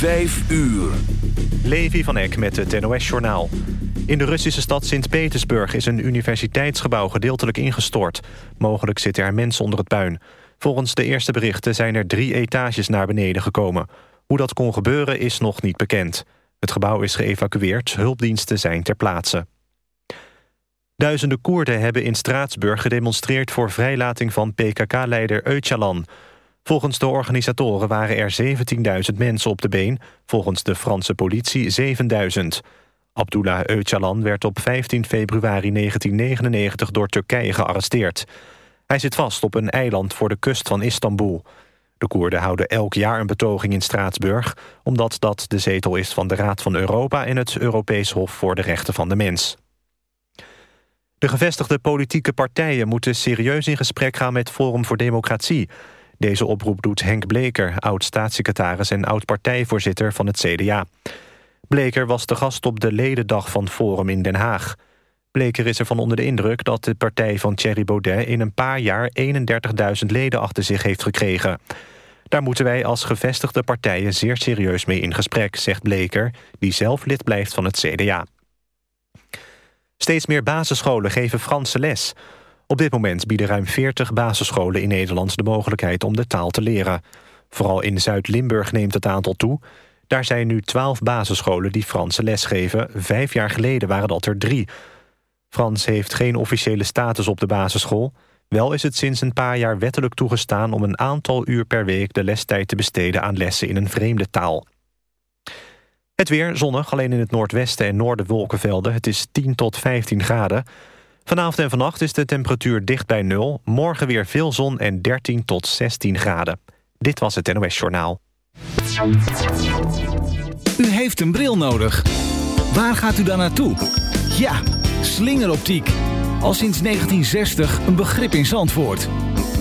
5 uur. Levi van Eck met het NOS-journaal. In de Russische stad Sint-Petersburg is een universiteitsgebouw gedeeltelijk ingestort. Mogelijk zitten er mensen onder het puin. Volgens de eerste berichten zijn er drie etages naar beneden gekomen. Hoe dat kon gebeuren is nog niet bekend. Het gebouw is geëvacueerd, hulpdiensten zijn ter plaatse. Duizenden Koerden hebben in Straatsburg gedemonstreerd... voor vrijlating van PKK-leider Öcalan... Volgens de organisatoren waren er 17.000 mensen op de been... volgens de Franse politie 7.000. Abdullah Öcalan werd op 15 februari 1999 door Turkije gearresteerd. Hij zit vast op een eiland voor de kust van Istanbul. De Koerden houden elk jaar een betoging in Straatsburg... omdat dat de zetel is van de Raad van Europa... en het Europees Hof voor de Rechten van de Mens. De gevestigde politieke partijen moeten serieus in gesprek gaan... met Forum voor Democratie... Deze oproep doet Henk Bleker, oud-staatssecretaris en oud-partijvoorzitter van het CDA. Bleker was de gast op de ledendag van Forum in Den Haag. Bleker is ervan onder de indruk dat de partij van Thierry Baudet... in een paar jaar 31.000 leden achter zich heeft gekregen. Daar moeten wij als gevestigde partijen zeer serieus mee in gesprek, zegt Bleker... die zelf lid blijft van het CDA. Steeds meer basisscholen geven Franse les... Op dit moment bieden ruim 40 basisscholen in Nederland de mogelijkheid om de taal te leren. Vooral in Zuid-Limburg neemt het aantal toe. Daar zijn nu 12 basisscholen die Franse les geven. Vijf jaar geleden waren dat er drie. Frans heeft geen officiële status op de basisschool. Wel is het sinds een paar jaar wettelijk toegestaan... om een aantal uur per week de lestijd te besteden aan lessen in een vreemde taal. Het weer zonnig, alleen in het noordwesten en noorden wolkenvelden. Het is 10 tot 15 graden. Vanavond en vannacht is de temperatuur dicht bij nul. Morgen weer veel zon en 13 tot 16 graden. Dit was het NOS Journaal. U heeft een bril nodig. Waar gaat u dan naartoe? Ja, slingeroptiek. Al sinds 1960 een begrip in Zandvoort.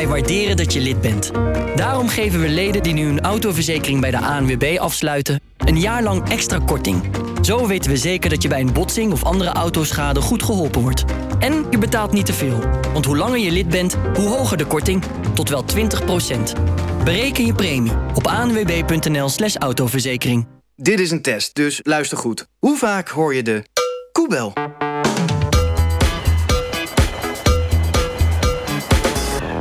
Wij waarderen dat je lid bent. Daarom geven we leden die nu een autoverzekering bij de ANWB afsluiten... een jaar lang extra korting. Zo weten we zeker dat je bij een botsing of andere autoschade goed geholpen wordt. En je betaalt niet te veel. Want hoe langer je lid bent, hoe hoger de korting. Tot wel 20% Bereken je premie op anwb.nl slash autoverzekering. Dit is een test, dus luister goed. Hoe vaak hoor je de koebel?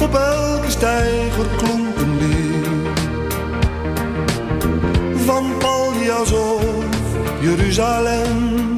Op elke steiger klonk een. Van Paljas Jeruzalem.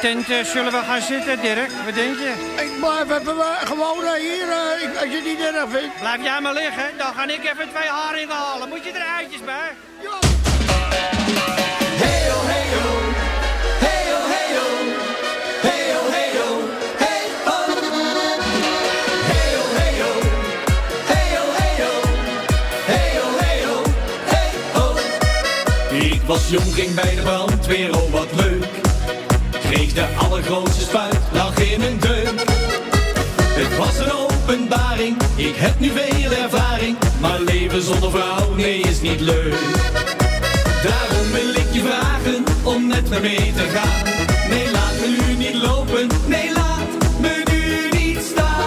tent eh, zullen we gaan zitten, Dirk? Wat denk je? Ik blijf even uh, gewoon eh, hier, als je het niet erg vindt. Blijf jij maar liggen, dan ga ik even twee haringen halen. Moet je er eitjes bij? Jo! Hey, oh, hey, Ik was jong, ging bij de brandweer, oh wat leuk ik de allergrootste spuit lag in een deur. Het was een openbaring, ik heb nu veel ervaring, maar leven zonder vrouw, nee is niet leuk. Daarom wil ik je vragen om met me mee te gaan. Nee, laat me nu niet lopen, nee, laat me nu niet staan.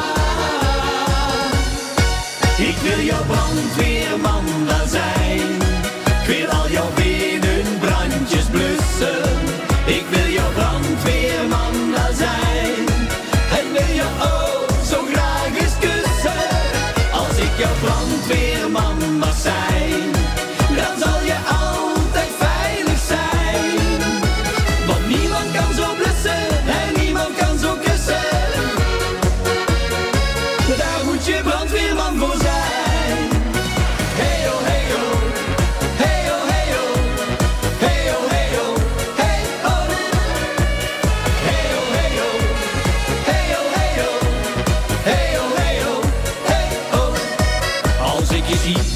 Ik wil jouw brandweerman dan zijn, ik wil al jouw binnenbrandjes blussen. Ik wil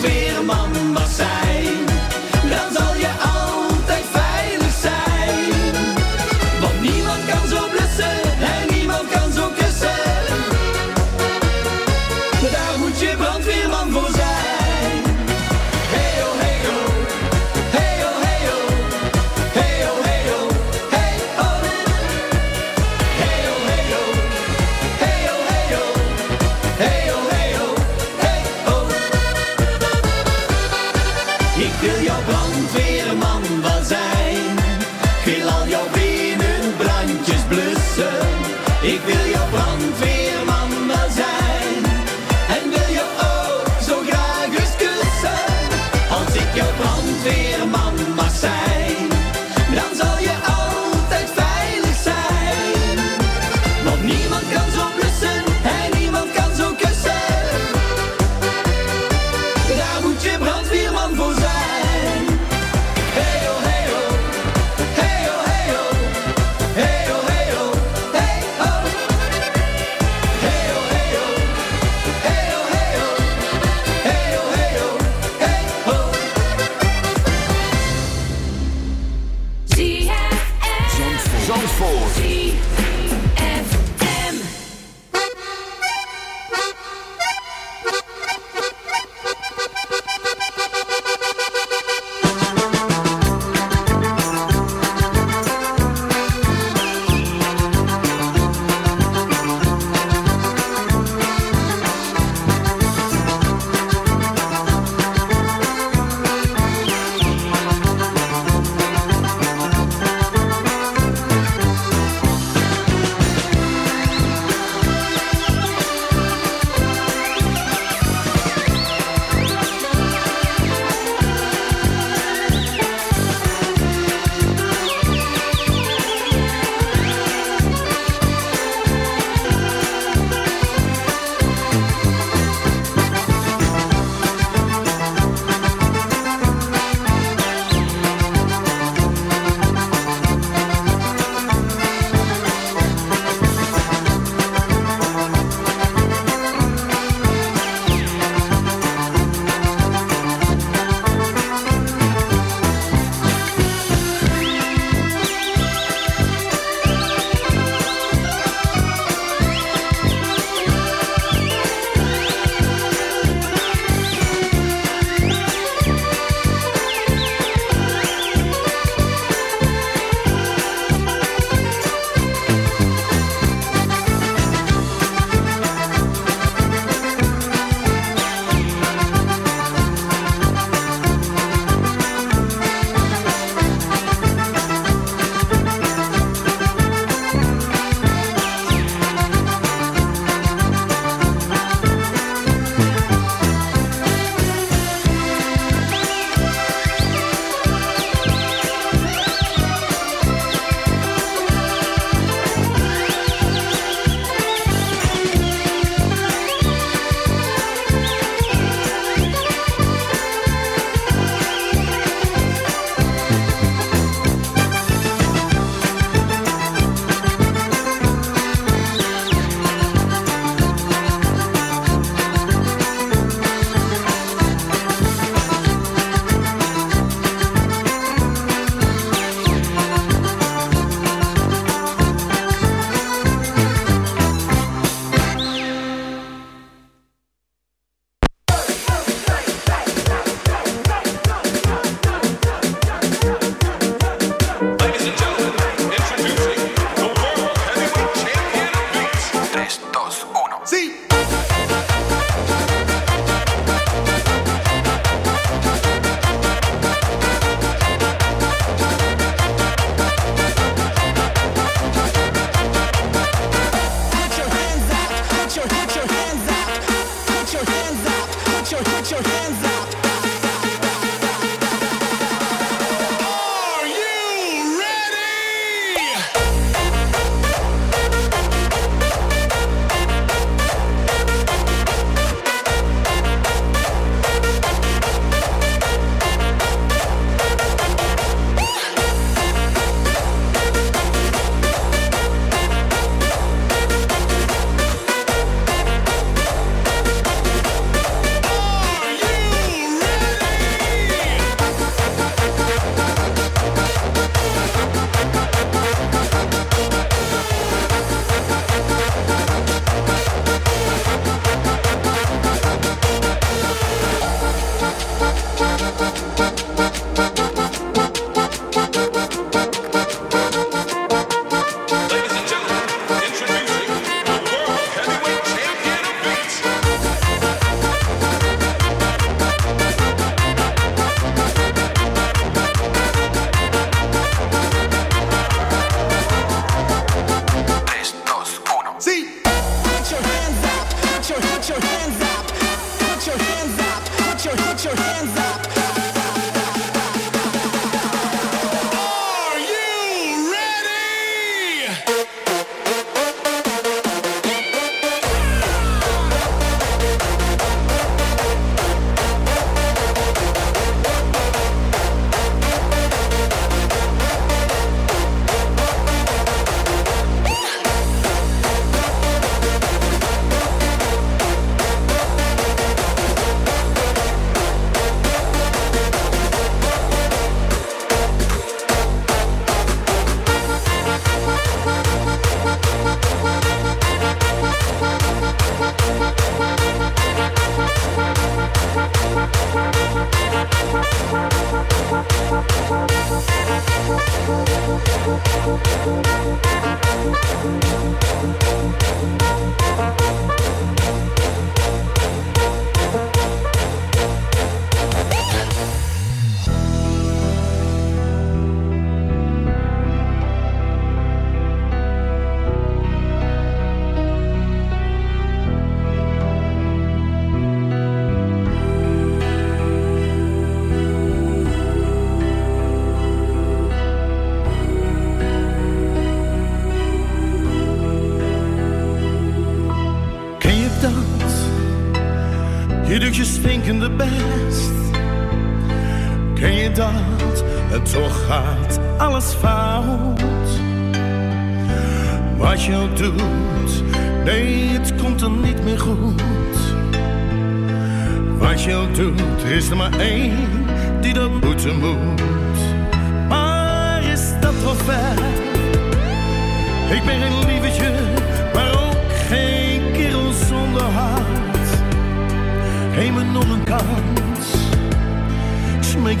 weer.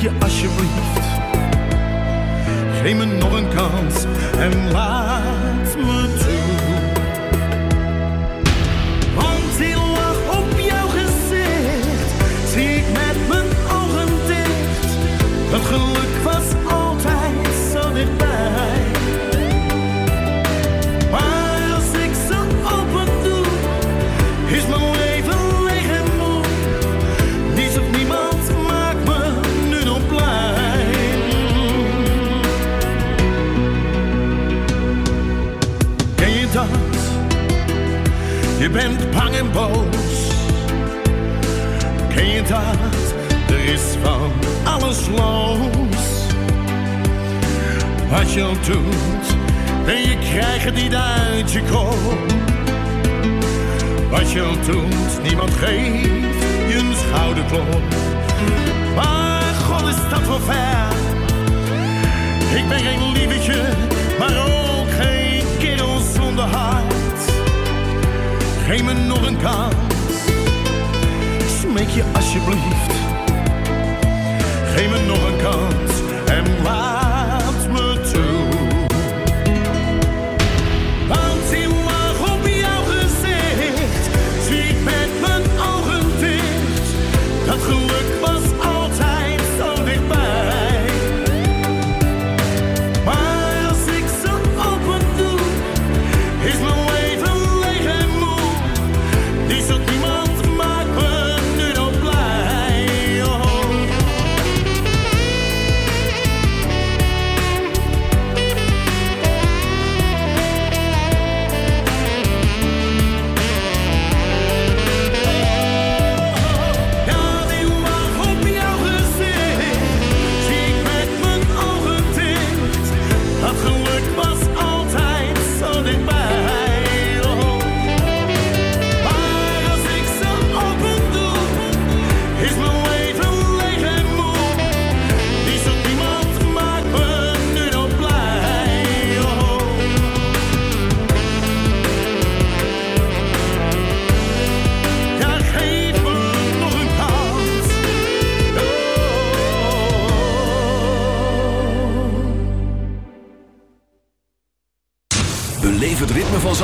je alsjeblieft. Geef me nog een kans en laat Wat je al doet, en je krijgt het niet uit je kop. Wat je al doet, niemand geeft je een schouderklop. Maar God is dat wel ver. Ik ben geen lievetje, maar ook geen kerel zonder hart. Geef me nog een kans, smeek je alsjeblieft geef me nog een kans en laat.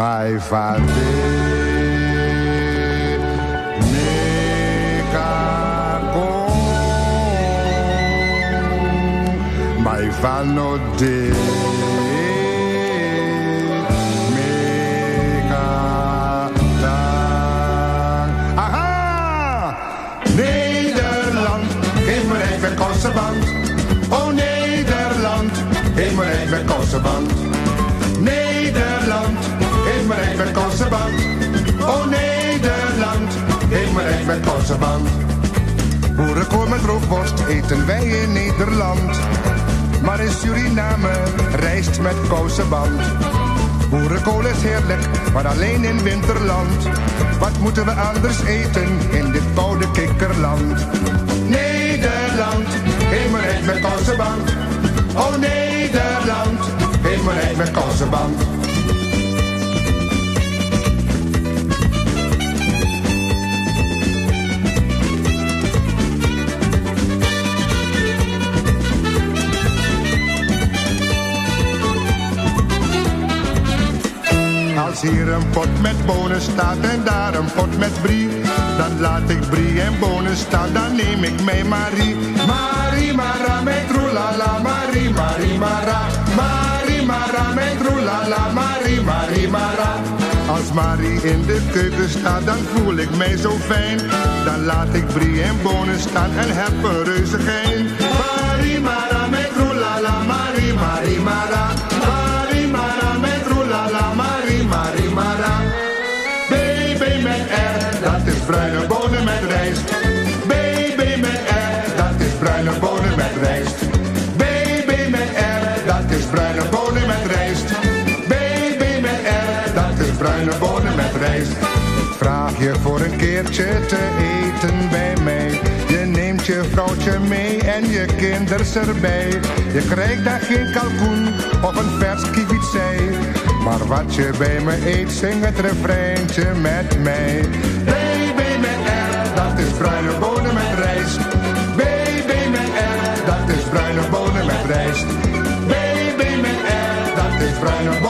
mai fate me cago mai fanno de me cata aha! Nederland geef me even korse band oh Nederland geef me even korse band hemelrijk met kostenband. Oh Nederland, hemelrijk met kostenband. Boerenkool met rookworst eten wij in Nederland. Maar in Suriname rijst met kousenband. Boerenkool is heerlijk, maar alleen in winterland. Wat moeten we anders eten in dit koude kikkerland? Nederland, hemelrijk met kousenband. Oh Nederland, hemelrijk met kousenband. Als hier een pot met bonen staat en daar een pot met brie, dan laat ik brie en bonen staan, dan neem ik mee Marie. Marie, Mara, met roelala, Marie, Marie, Mara. Marie, Mara, met roelala, Marie, Marie, Mara. Als Marie in de keuken staat, dan voel ik mij zo fijn. Dan laat ik brie en bonen staan en heb een reuze gein. Marie, Mara, met roelala, Marie, Marie, Mara. Met. Baby met R, dat is bruine bonen met rijst. Baby met R, dat is bruine bonen met rijst. Baby met R, dat is bruine bonen met rijst. Vraag je voor een keertje te eten bij mij. Je neemt je vrouwtje mee en je kinders erbij. Je krijgt daar geen kalkoen of een vers kievitzei. Maar wat je bij me eet, zing het refreintje met mij. Is bruine bonen met rijst. R, dat is bruine bonen met rijst. R, dat is bruine bonen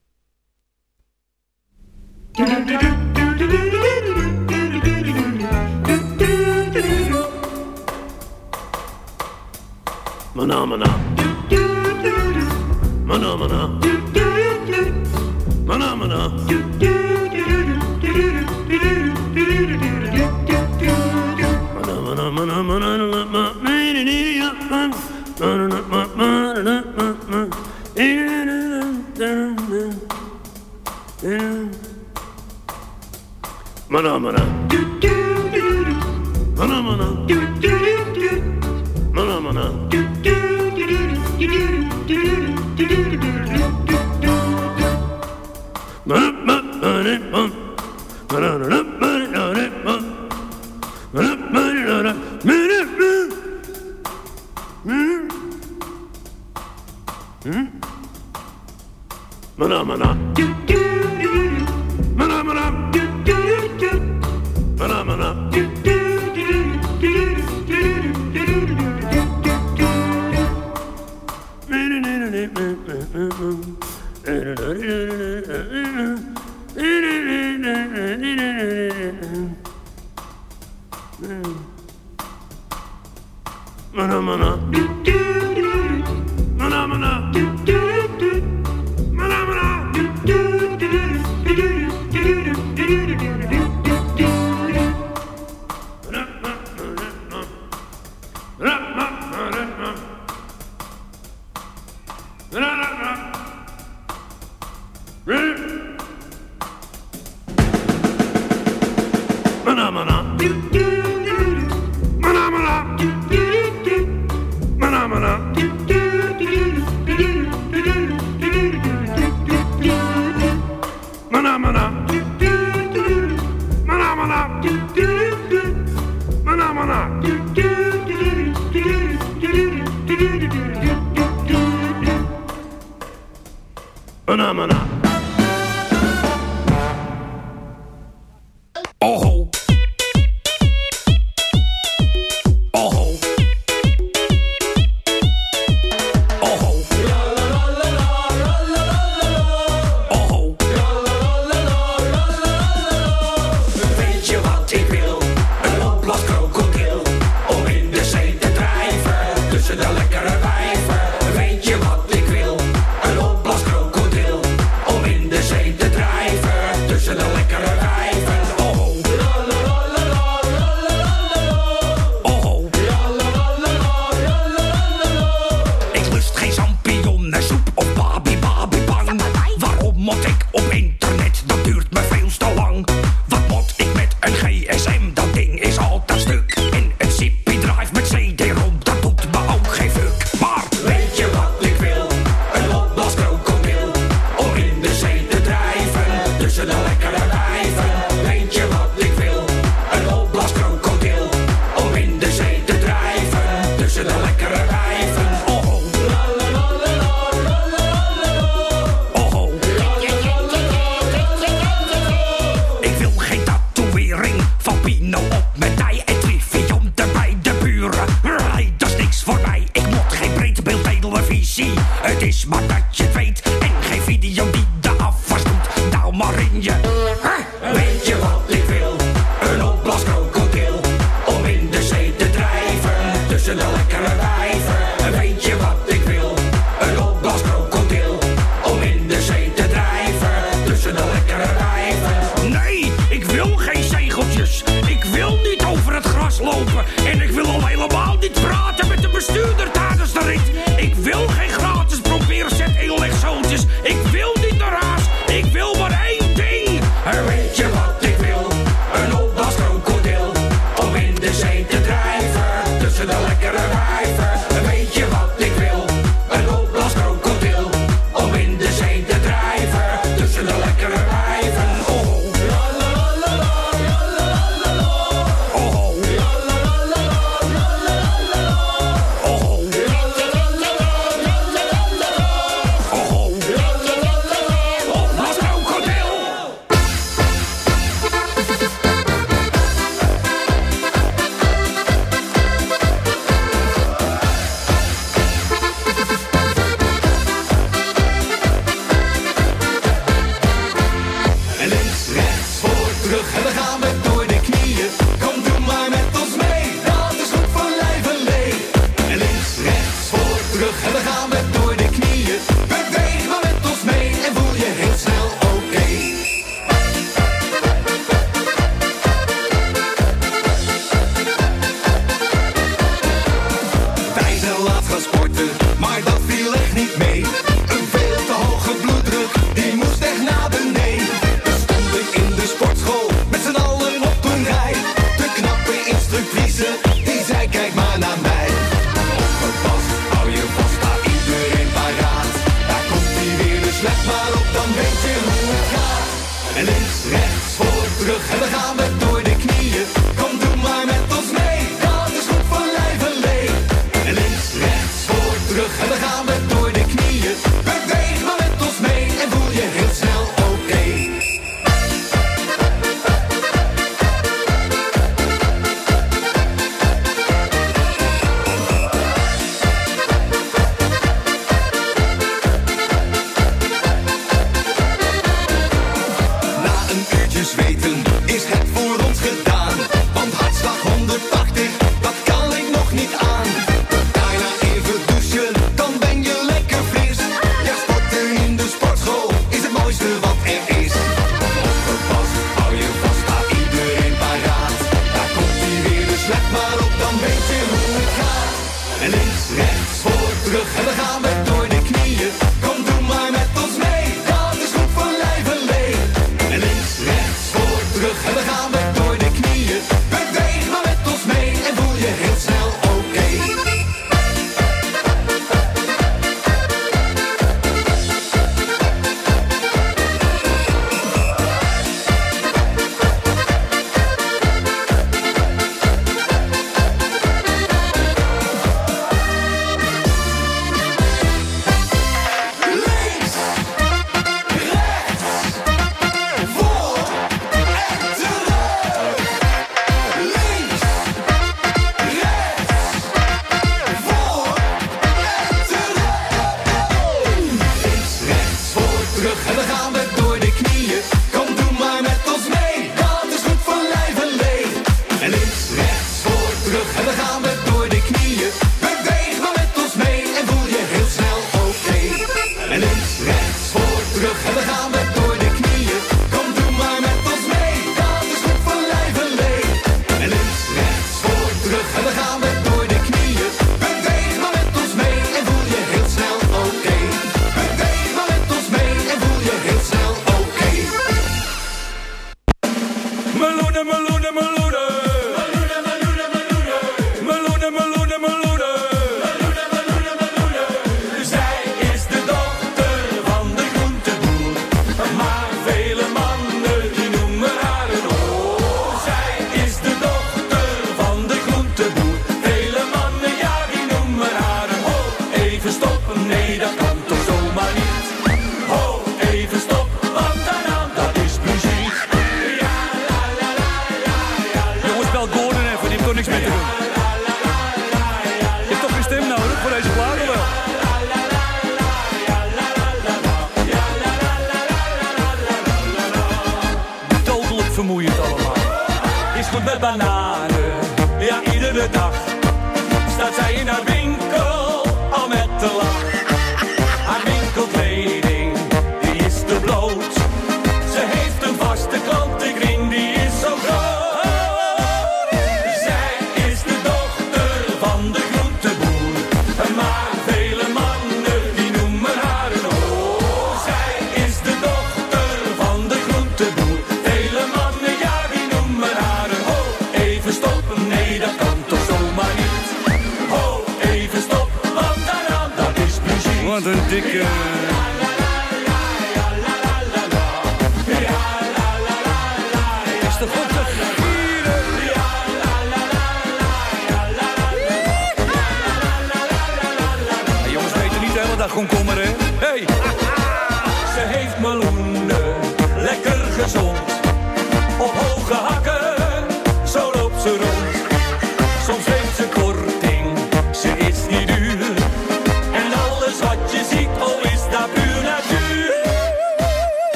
do do do do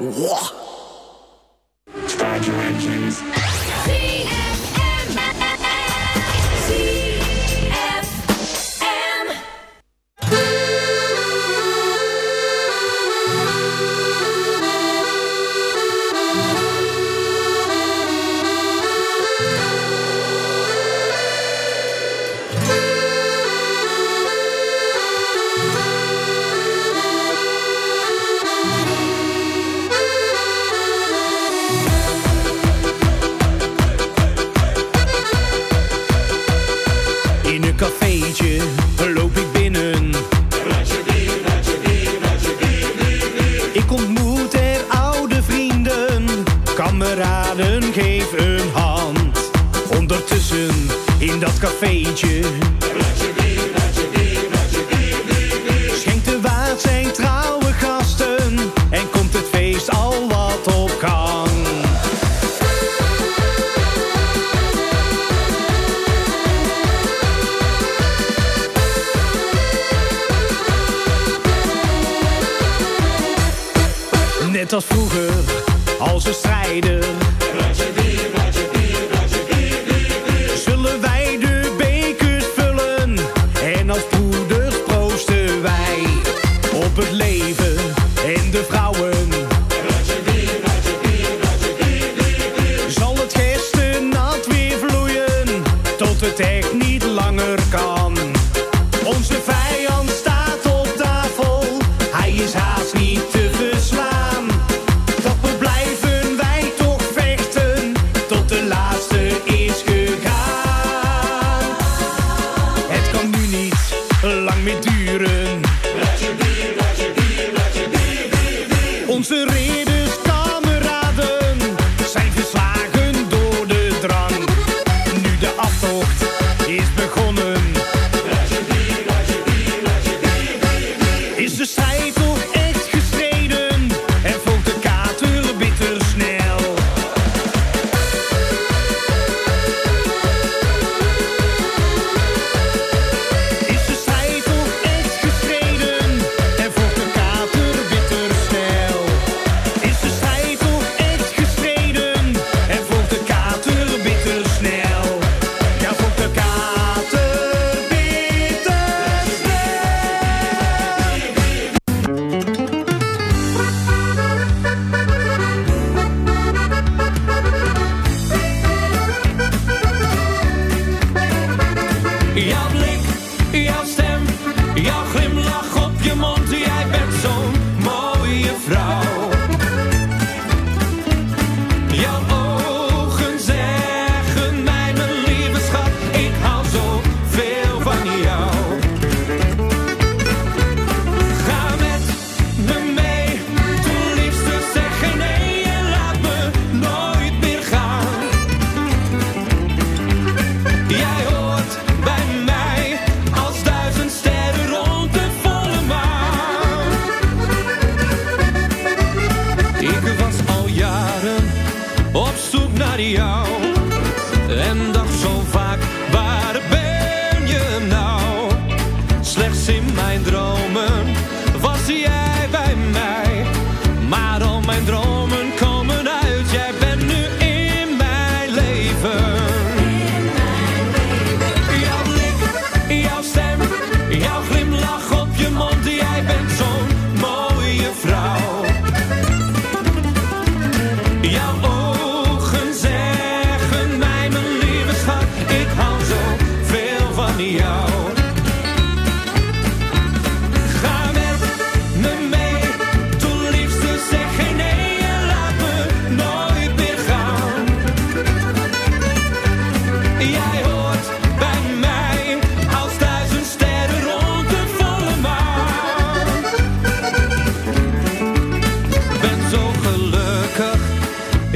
Yeah. geef een hand. Ondertussen in dat cafeetje. Schenkt de waard zijn trouwe gasten en komt het feest al wat op kan Net als vroeger als ze strijden.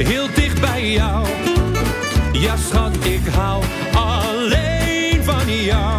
heel dicht bij jou. Ja, schat, ik hou alleen van jou.